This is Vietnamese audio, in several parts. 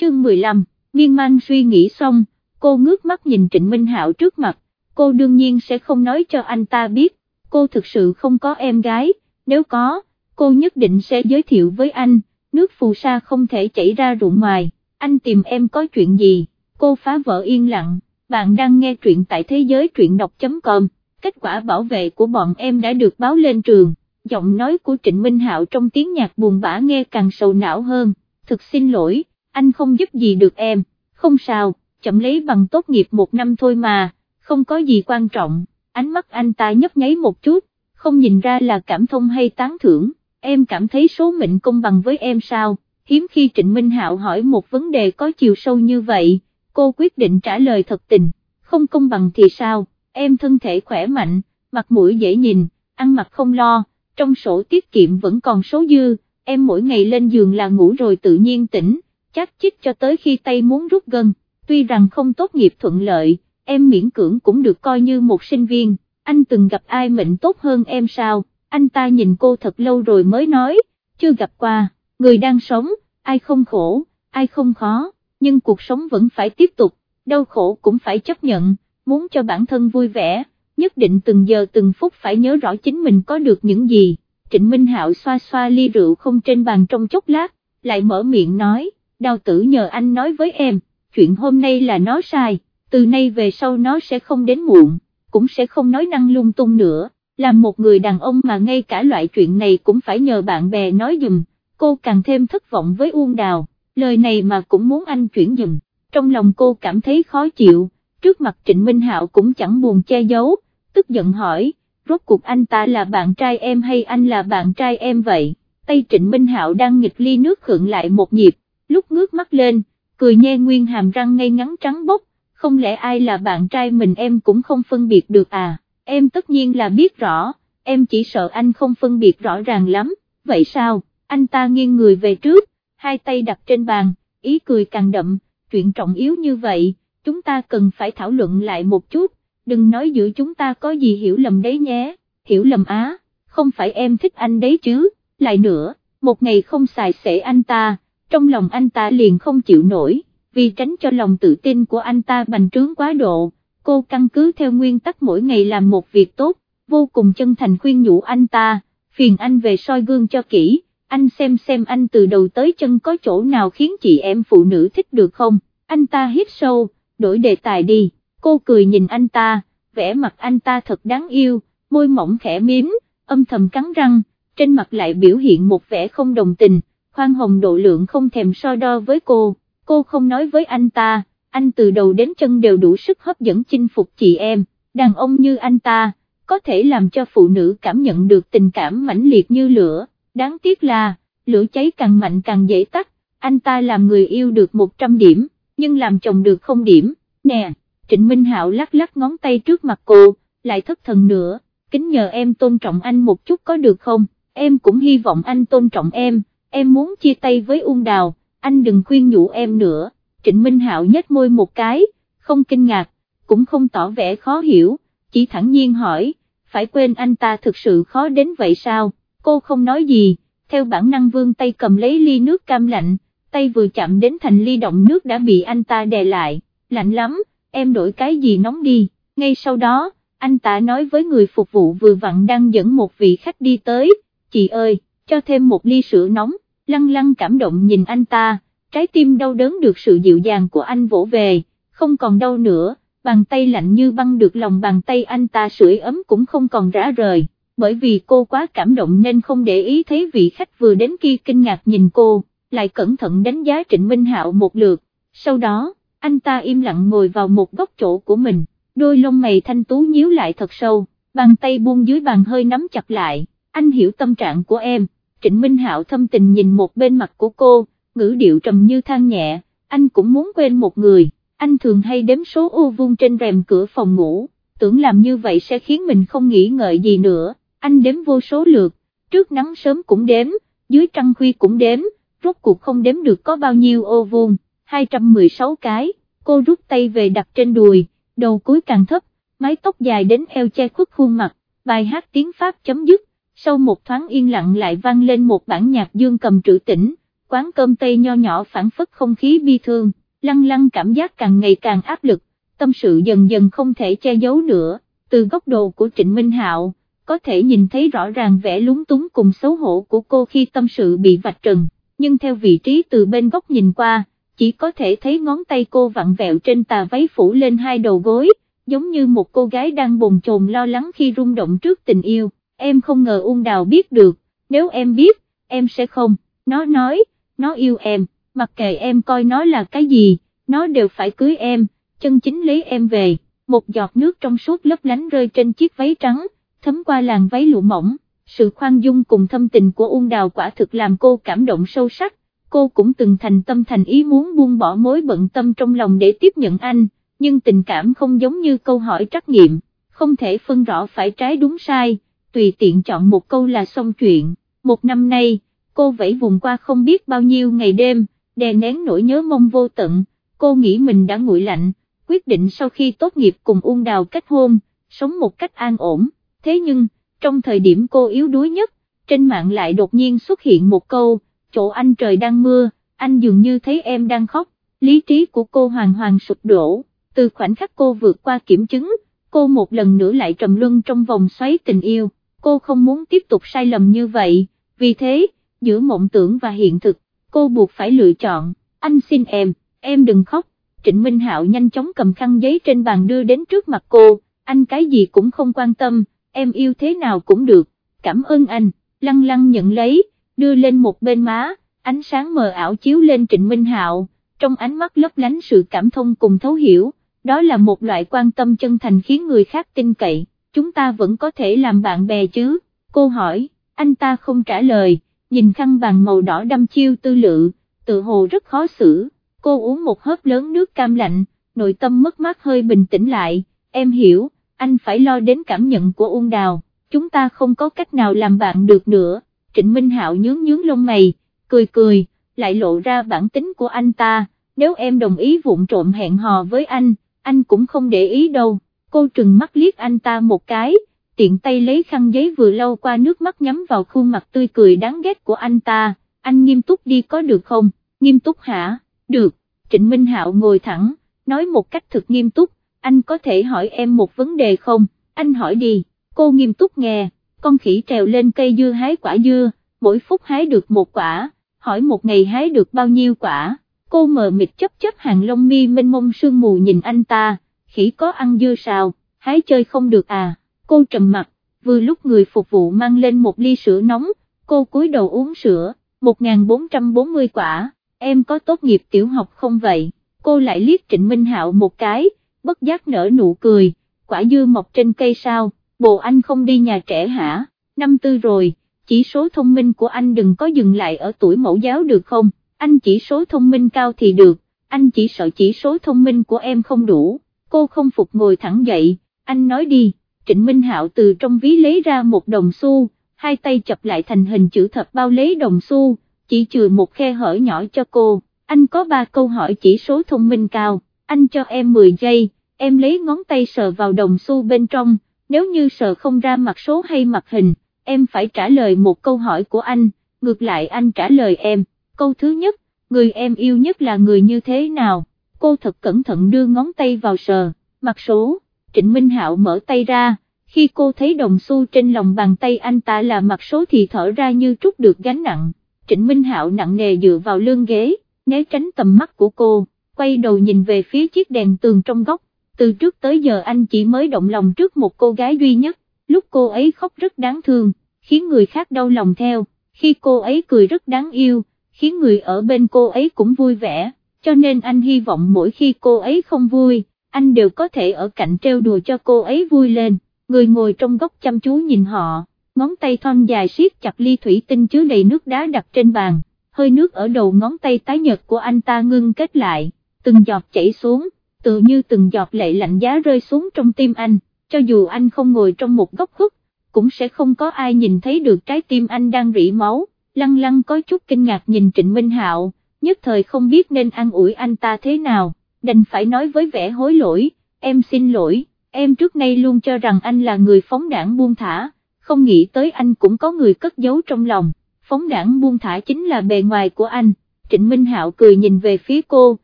chương 15, miên man suy nghĩ xong, cô ngước mắt nhìn Trịnh Minh Hạo trước mặt, cô đương nhiên sẽ không nói cho anh ta biết, cô thực sự không có em gái, nếu có, cô nhất định sẽ giới thiệu với anh, nước phù sa không thể chảy ra ruộng ngoài, anh tìm em có chuyện gì, cô phá vỡ yên lặng, bạn đang nghe truyện tại thế giới truyện đọc.com, kết quả bảo vệ của bọn em đã được báo lên trường, giọng nói của Trịnh Minh Hạo trong tiếng nhạc buồn bã nghe càng sầu não hơn, thực xin lỗi, anh không giúp gì được em, không sao, chậm lấy bằng tốt nghiệp một năm thôi mà, không có gì quan trọng, ánh mắt anh ta nhấp nháy một chút, không nhìn ra là cảm thông hay tán thưởng, em cảm thấy số mệnh công bằng với em sao, hiếm khi Trịnh Minh Hạo hỏi một vấn đề có chiều sâu như vậy, cô quyết định trả lời thật tình, không công bằng thì sao, em thân thể khỏe mạnh, mặt mũi dễ nhìn, ăn mặc không lo, trong sổ tiết kiệm vẫn còn số dư, em mỗi ngày lên giường là ngủ rồi tự nhiên tỉnh, chát chích cho tới khi tay muốn rút gần, tuy rằng không tốt nghiệp thuận lợi, em miễn cưỡng cũng được coi như một sinh viên, anh từng gặp ai mệnh tốt hơn em sao, anh ta nhìn cô thật lâu rồi mới nói, chưa gặp qua, người đang sống, ai không khổ, ai không khó, nhưng cuộc sống vẫn phải tiếp tục, đau khổ cũng phải chấp nhận, muốn cho bản thân vui vẻ, nhất định từng giờ từng phút phải nhớ rõ chính mình có được những gì. Trịnh Minh Hạo xoa xoa ly rượu không trên bàn trong chốc lát, lại mở miệng nói, đào tử nhờ anh nói với em, chuyện hôm nay là nó sai, từ nay về sau nó sẽ không đến muộn, cũng sẽ không nói năng lung tung nữa, làm một người đàn ông mà ngay cả loại chuyện này cũng phải nhờ bạn bè nói dùm, cô càng thêm thất vọng với Uông Đào, lời này mà cũng muốn anh chuyển dùm, trong lòng cô cảm thấy khó chịu, trước mặt Trịnh Minh Hạo cũng chẳng buồn che giấu, tức giận hỏi, rốt cuộc anh ta là bạn trai em hay anh là bạn trai em vậy, tay Trịnh Minh Hạo đang nghịch ly nước khượng lại một nhịp, lúc ngước mắt lên, cười nhe nguyên hàm răng ngay ngắn trắng bốc, không lẽ ai là bạn trai mình em cũng không phân biệt được à, em tất nhiên là biết rõ, em chỉ sợ anh không phân biệt rõ ràng lắm, vậy sao, anh ta nghiêng người về trước, hai tay đặt trên bàn, ý cười càng đậm, chuyện trọng yếu như vậy, chúng ta cần phải thảo luận lại một chút, đừng nói giữa chúng ta có gì hiểu lầm đấy nhé, hiểu lầm á, không phải em thích anh đấy chứ, lại nữa, một ngày không xài xể anh ta, trong lòng anh ta liền không chịu nổi, vì tránh cho lòng tự tin của anh ta bành trướng quá độ, cô căn cứ theo nguyên tắc mỗi ngày làm một việc tốt, vô cùng chân thành khuyên nhủ anh ta, phiền anh về soi gương cho kỹ, anh xem xem anh từ đầu tới chân có chỗ nào khiến chị em phụ nữ thích được không, anh ta hít sâu, đổi đề tài đi, cô cười nhìn anh ta, vẻ mặt anh ta thật đáng yêu, môi mỏng khẽ miếm, âm thầm cắn răng, trên mặt lại biểu hiện một vẻ không đồng tình, khoan hồng độ lượng không thèm so đo với cô, cô không nói với anh ta, anh từ đầu đến chân đều đủ sức hấp dẫn chinh phục chị em, đàn ông như anh ta, có thể làm cho phụ nữ cảm nhận được tình cảm mãnh liệt như lửa, đáng tiếc là, lửa cháy càng mạnh càng dễ tắt, anh ta làm người yêu được 100 điểm, nhưng làm chồng được không điểm, nè, Trịnh Minh Hạo lắc lắc ngón tay trước mặt cô, lại thất thần nữa, kính nhờ em tôn trọng anh một chút có được không, em cũng hy vọng anh tôn trọng em, em muốn chia tay với Uông Đào, anh đừng khuyên nhủ em nữa, Trịnh Minh Hạo nhếch môi một cái, không kinh ngạc, cũng không tỏ vẻ khó hiểu, chỉ thẳng nhiên hỏi, phải quên anh ta thực sự khó đến vậy sao, cô không nói gì, theo bản năng vương tay cầm lấy ly nước cam lạnh, tay vừa chạm đến thành ly động nước đã bị anh ta đè lại, lạnh lắm, em đổi cái gì nóng đi, ngay sau đó, anh ta nói với người phục vụ vừa vặn đang dẫn một vị khách đi tới, chị ơi, cho thêm một ly sữa nóng, lăng lăng cảm động nhìn anh ta, trái tim đau đớn được sự dịu dàng của anh vỗ về, không còn đau nữa, bàn tay lạnh như băng được lòng bàn tay anh ta sưởi ấm cũng không còn rã rời, bởi vì cô quá cảm động nên không để ý thấy vị khách vừa đến kia kinh ngạc nhìn cô, lại cẩn thận đánh giá Trịnh Minh Hạo một lượt, sau đó, anh ta im lặng ngồi vào một góc chỗ của mình, đôi lông mày thanh tú nhíu lại thật sâu, bàn tay buông dưới bàn hơi nắm chặt lại, anh hiểu tâm trạng của em, Trịnh Minh Hạo thâm tình nhìn một bên mặt của cô, ngữ điệu trầm như than nhẹ, anh cũng muốn quên một người, anh thường hay đếm số ô vuông trên rèm cửa phòng ngủ, tưởng làm như vậy sẽ khiến mình không nghĩ ngợi gì nữa, anh đếm vô số lượt, trước nắng sớm cũng đếm, dưới trăng khuya cũng đếm, rốt cuộc không đếm được có bao nhiêu ô vuông, 216 cái, cô rút tay về đặt trên đùi, đầu cuối càng thấp, mái tóc dài đến eo che khuất khuôn mặt, bài hát tiếng Pháp chấm dứt, sau một thoáng yên lặng lại vang lên một bản nhạc dương cầm trữ tĩnh, quán cơm tây nho nhỏ phản phất không khí bi thương, lăng lăng cảm giác càng ngày càng áp lực, tâm sự dần dần không thể che giấu nữa, từ góc độ của Trịnh Minh Hạo, có thể nhìn thấy rõ ràng vẻ lúng túng cùng xấu hổ của cô khi tâm sự bị vạch trần, nhưng theo vị trí từ bên góc nhìn qua, chỉ có thể thấy ngón tay cô vặn vẹo trên tà váy phủ lên hai đầu gối, giống như một cô gái đang bồn chồn lo lắng khi rung động trước tình yêu, em không ngờ Uông Đào biết được, nếu em biết, em sẽ không, nó nói, nó yêu em, mặc kệ em coi nó là cái gì, nó đều phải cưới em, chân chính lấy em về, một giọt nước trong suốt lấp lánh rơi trên chiếc váy trắng, thấm qua làn váy lụa mỏng, sự khoan dung cùng thâm tình của Uông Đào quả thực làm cô cảm động sâu sắc, cô cũng từng thành tâm thành ý muốn buông bỏ mối bận tâm trong lòng để tiếp nhận anh, nhưng tình cảm không giống như câu hỏi trắc nghiệm, không thể phân rõ phải trái đúng sai, tùy tiện chọn một câu là xong chuyện, một năm nay, cô vẫy vùng qua không biết bao nhiêu ngày đêm, đè nén nỗi nhớ mong vô tận, cô nghĩ mình đã nguội lạnh, quyết định sau khi tốt nghiệp cùng Uông Đào kết hôn, sống một cách an ổn, thế nhưng, trong thời điểm cô yếu đuối nhất, trên mạng lại đột nhiên xuất hiện một câu, chỗ anh trời đang mưa, anh dường như thấy em đang khóc, lý trí của cô hoàn hoàn sụp đổ, từ khoảnh khắc cô vượt qua kiểm chứng, cô một lần nữa lại trầm luân trong vòng xoáy tình yêu, cô không muốn tiếp tục sai lầm như vậy, vì thế, giữa mộng tưởng và hiện thực, cô buộc phải lựa chọn, anh xin em, em đừng khóc, Trịnh Minh Hạo nhanh chóng cầm khăn giấy trên bàn đưa đến trước mặt cô, anh cái gì cũng không quan tâm, em yêu thế nào cũng được, cảm ơn anh, lăng lăng nhận lấy, đưa lên một bên má, ánh sáng mờ ảo chiếu lên Trịnh Minh Hạo, trong ánh mắt lấp lánh sự cảm thông cùng thấu hiểu, đó là một loại quan tâm chân thành khiến người khác tin cậy, chúng ta vẫn có thể làm bạn bè chứ, cô hỏi, anh ta không trả lời, nhìn khăn bàn màu đỏ đâm chiêu tư lự, tự hồ rất khó xử, cô uống một hớp lớn nước cam lạnh, nội tâm mất mát hơi bình tĩnh lại, em hiểu, anh phải lo đến cảm nhận của Uông Đào, chúng ta không có cách nào làm bạn được nữa, Trịnh Minh Hạo nhướng nhướng lông mày, cười cười, lại lộ ra bản tính của anh ta, nếu em đồng ý vụng trộm hẹn hò với anh, anh cũng không để ý đâu, cô trừng mắt liếc anh ta một cái, tiện tay lấy khăn giấy vừa lau qua nước mắt nhắm vào khuôn mặt tươi cười đáng ghét của anh ta, anh nghiêm túc đi có được không, nghiêm túc hả, được, Trịnh Minh Hạo ngồi thẳng, nói một cách thực nghiêm túc, anh có thể hỏi em một vấn đề không, anh hỏi đi, cô nghiêm túc nghe, con khỉ trèo lên cây dưa hái quả dưa, mỗi phút hái được một quả, hỏi một ngày hái được bao nhiêu quả, cô mờ mịt chấp chấp hàng lông mi mênh mông sương mù nhìn anh ta, khỉ có ăn dưa sao, hái chơi không được à, cô trầm mặt, vừa lúc người phục vụ mang lên một ly sữa nóng, cô cúi đầu uống sữa, 1440 quả, em có tốt nghiệp tiểu học không vậy, cô lại liếc Trịnh Minh Hạo một cái, bất giác nở nụ cười, quả dưa mọc trên cây sao, bộ anh không đi nhà trẻ hả, năm tư rồi, chỉ số thông minh của anh đừng có dừng lại ở tuổi mẫu giáo được không, anh chỉ số thông minh cao thì được, anh chỉ sợ chỉ số thông minh của em không đủ, cô không phục ngồi thẳng dậy, anh nói đi, Trịnh Minh Hạo từ trong ví lấy ra một đồng xu, hai tay chập lại thành hình chữ thập bao lấy đồng xu, chỉ trừ một khe hở nhỏ cho cô, anh có ba câu hỏi chỉ số thông minh cao, anh cho em 10 giây, em lấy ngón tay sờ vào đồng xu bên trong, nếu như sờ không ra mặt số hay mặt hình, em phải trả lời một câu hỏi của anh, ngược lại anh trả lời em, câu thứ nhất, người em yêu nhất là người như thế nào, cô thật cẩn thận đưa ngón tay vào sờ, mặt số, Trịnh Minh Hạo mở tay ra, khi cô thấy đồng xu trên lòng bàn tay anh ta là mặt số thì thở ra như trút được gánh nặng, Trịnh Minh Hạo nặng nề dựa vào lưng ghế, né tránh tầm mắt của cô, quay đầu nhìn về phía chiếc đèn tường trong góc, từ trước tới giờ anh chỉ mới động lòng trước một cô gái duy nhất, lúc cô ấy khóc rất đáng thương, khiến người khác đau lòng theo, khi cô ấy cười rất đáng yêu, khiến người ở bên cô ấy cũng vui vẻ, cho nên anh hy vọng mỗi khi cô ấy không vui, anh đều có thể ở cạnh treo đùa cho cô ấy vui lên, người ngồi trong góc chăm chú nhìn họ, ngón tay thon dài siết chặt ly thủy tinh chứa đầy nước đá đặt trên bàn, hơi nước ở đầu ngón tay tái nhật của anh ta ngưng kết lại, từng giọt chảy xuống tự như từng giọt lệ lạnh giá rơi xuống trong tim anh, cho dù anh không ngồi trong một góc khuất, cũng sẽ không có ai nhìn thấy được trái tim anh đang rỉ máu, lăng lăng có chút kinh ngạc nhìn Trịnh Minh Hạo, nhất thời không biết nên ăn ủi anh ta thế nào, đành phải nói với vẻ hối lỗi, em xin lỗi, em trước nay luôn cho rằng anh là người phóng đảng buông thả, không nghĩ tới anh cũng có người cất giấu trong lòng, phóng đảng buông thả chính là bề ngoài của anh, Trịnh Minh Hạo cười nhìn về phía cô,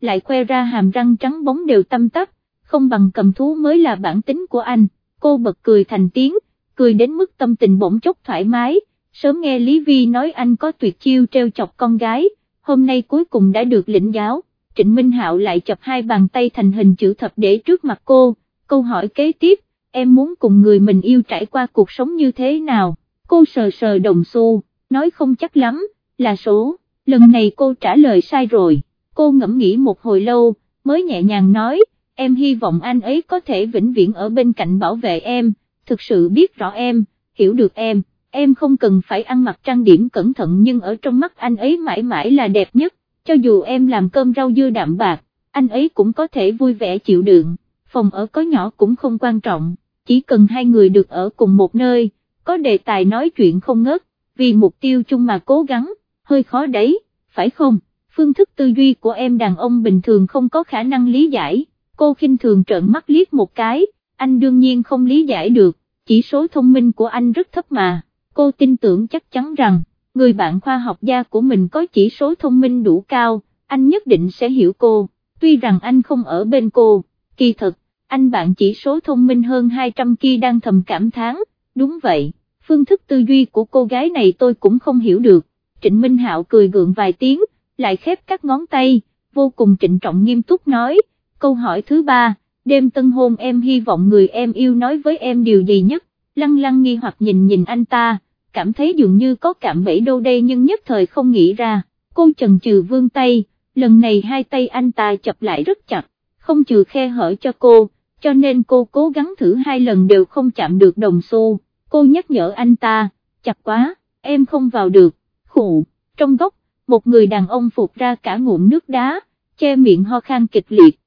lại khoe ra hàm răng trắng bóng đều tâm tắp, không bằng cầm thú mới là bản tính của anh, cô bật cười thành tiếng, cười đến mức tâm tình bỗng chốc thoải mái, sớm nghe Lý Vi nói anh có tuyệt chiêu treo chọc con gái, hôm nay cuối cùng đã được lĩnh giáo, Trịnh Minh Hạo lại chập hai bàn tay thành hình chữ thập để trước mặt cô, câu hỏi kế tiếp, em muốn cùng người mình yêu trải qua cuộc sống như thế nào, cô sờ sờ đồng xu, nói không chắc lắm, là số, lần này cô trả lời sai rồi, cô ngẫm nghĩ một hồi lâu, mới nhẹ nhàng nói, em hy vọng anh ấy có thể vĩnh viễn ở bên cạnh bảo vệ em, thực sự biết rõ em, hiểu được em, em không cần phải ăn mặc trang điểm cẩn thận nhưng ở trong mắt anh ấy mãi mãi là đẹp nhất, cho dù em làm cơm rau dưa đạm bạc, anh ấy cũng có thể vui vẻ chịu đựng, phòng ở có nhỏ cũng không quan trọng, chỉ cần hai người được ở cùng một nơi, có đề tài nói chuyện không ngớt, vì mục tiêu chung mà cố gắng, hơi khó đấy, phải không? Phương thức tư duy của em đàn ông bình thường không có khả năng lý giải, cô khinh thường trợn mắt liếc một cái, anh đương nhiên không lý giải được, chỉ số thông minh của anh rất thấp mà, cô tin tưởng chắc chắn rằng, người bạn khoa học gia của mình có chỉ số thông minh đủ cao, anh nhất định sẽ hiểu cô, tuy rằng anh không ở bên cô, kỳ thật, anh bạn chỉ số thông minh hơn 200 kia đang thầm cảm thán, đúng vậy, phương thức tư duy của cô gái này tôi cũng không hiểu được, Trịnh Minh Hạo cười gượng vài tiếng, lại khép các ngón tay, vô cùng trịnh trọng nghiêm túc nói, câu hỏi thứ ba, đêm tân hôn em hy vọng người em yêu nói với em điều gì nhất, lăng lăng nghi hoặc nhìn nhìn anh ta, cảm thấy dường như có cảm bẫy đâu đây nhưng nhất thời không nghĩ ra, cô chần chừ vương tay, lần này hai tay anh ta chập lại rất chặt, không trừ khe hở cho cô, cho nên cô cố gắng thử hai lần đều không chạm được đồng xu, cô nhắc nhở anh ta, chặt quá, em không vào được, khụ, trong góc, một người đàn ông phục ra cả ngụm nước đá, che miệng ho khan kịch liệt,